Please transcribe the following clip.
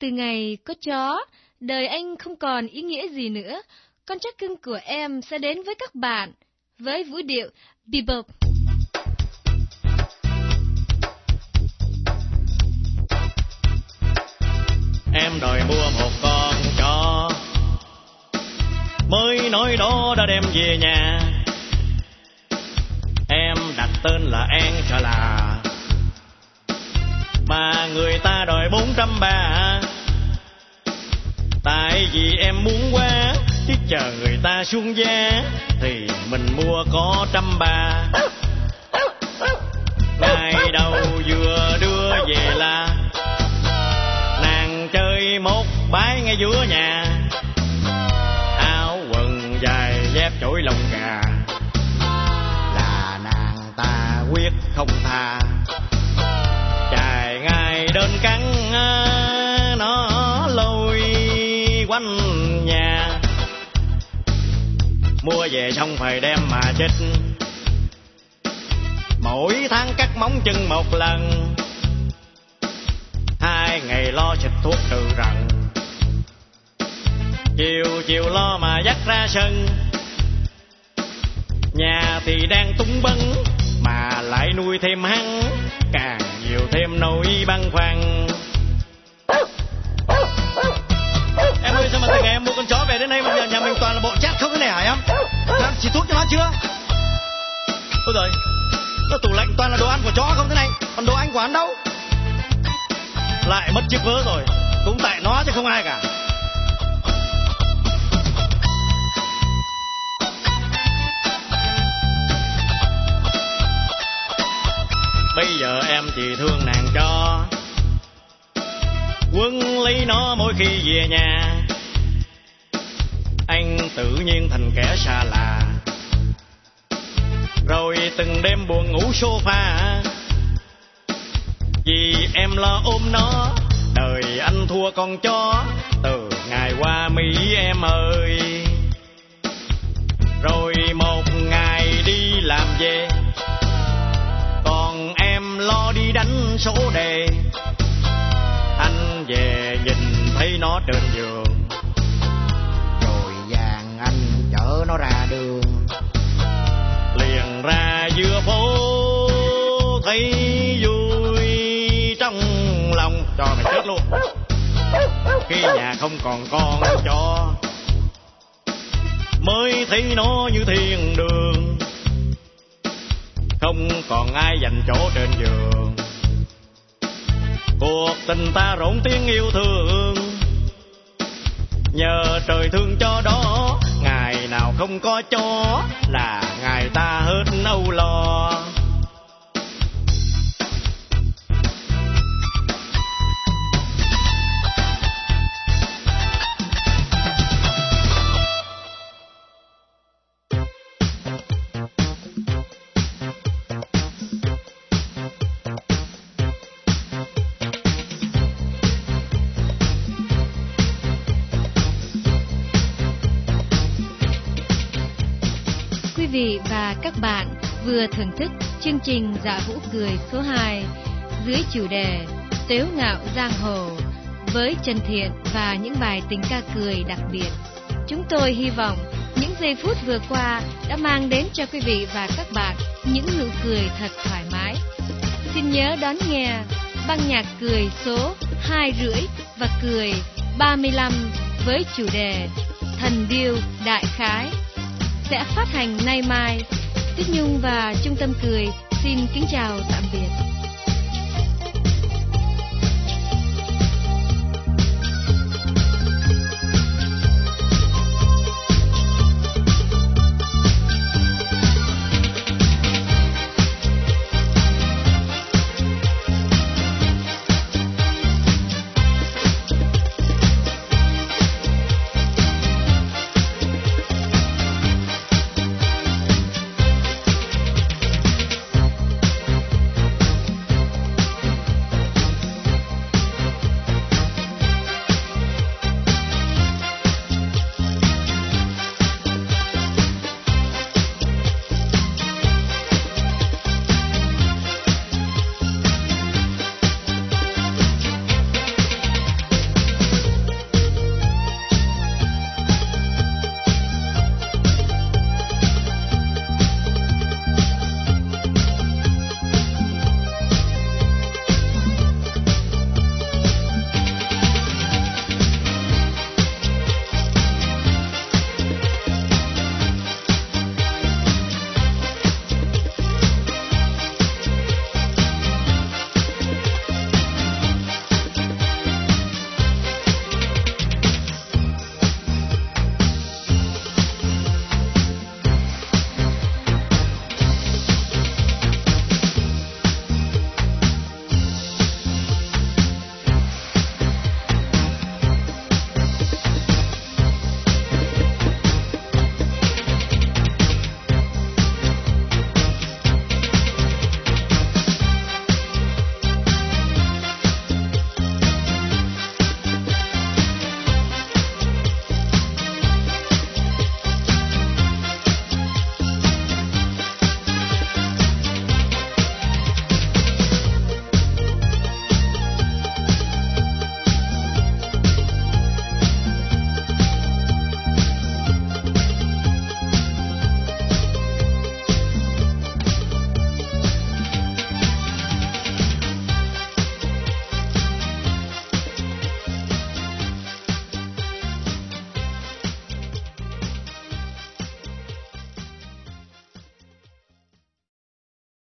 Từ ngày có chó, đời anh không còn ý nghĩa gì nữa. Con chắc cưng của em sẽ đến với các bạn với vũ điệu bebop. Em đòi mua một con chó Mới nói đó đã đem về nhà Em đặt tên là An Trà Là Mà người ta đòi bốn trăm ba Tại vì em muốn quá, Chứ chờ người ta xuống giá, Thì mình mua có trăm ba. Ngày đầu vừa đưa về là Nàng chơi một bái ngay giữa nhà. Áo quần dài dép chổi lông gà, Là nàng ta quyết không tha. Chài ngay đơn cắn quanh nhà. Mua về xong phải đem mà chết Mỗi tháng cắt móng chân một lần. Hai ngày lo xịt thuốc trừ rận, Chiều chiều lo mà dắt ra sân. Nhà thì đang tung bấn Mà lại nuôi thêm hắn Càng nhiều thêm nỗi băn khoăn. Thuốc cho nó chưa? Ôi rồi Nó tủ lạnh toàn là đồ ăn của chó không thế này, Còn đồ ăn của hắn đâu? Lại mất chiếc vớ rồi, cũng tại nó chứ không ai cả. Bây giờ em chỉ thương nàng cho. Quân lấy nó mỗi khi về nhà. Anh tự nhiên thành kẻ xa lạ rồi từng đêm buồn ngủ sofa. Vì em lo ôm nó, đời anh thua con chó. Từ ngày qua mỹ em ơi. Rồi một ngày đi làm về. Còn em lo đi đánh số đề. Anh về nhìn thấy nó trên giường. Rồi vàng anh chở nó ra. Khi nhà không còn con cho, mới thấy nó như thiên đường không còn ai dành chỗ trên giường. Cuộc tình ta rộn tiếng yêu thương nhờ trời thương cho đó ngày nào không có chó là vị và các bạn vừa thưởng thức chương trình Dạ Vũ Cười số 2 dưới chủ đề Tếu ngạo giang hồ với Trần Thiện và những bài tình ca cười đặc biệt. Chúng tôi hy vọng những giây phút vừa qua đã mang đến cho quý vị và các bạn những nụ cười thật thoải mái. Xin nhớ đón nghe băng nhạc cười số hai rưỡi và cười 35 với chủ đề Thần điêu đại khái sẽ phát hành nay mai. Tuyết Nhung và Trung tâm Cười xin kính chào tạm biệt.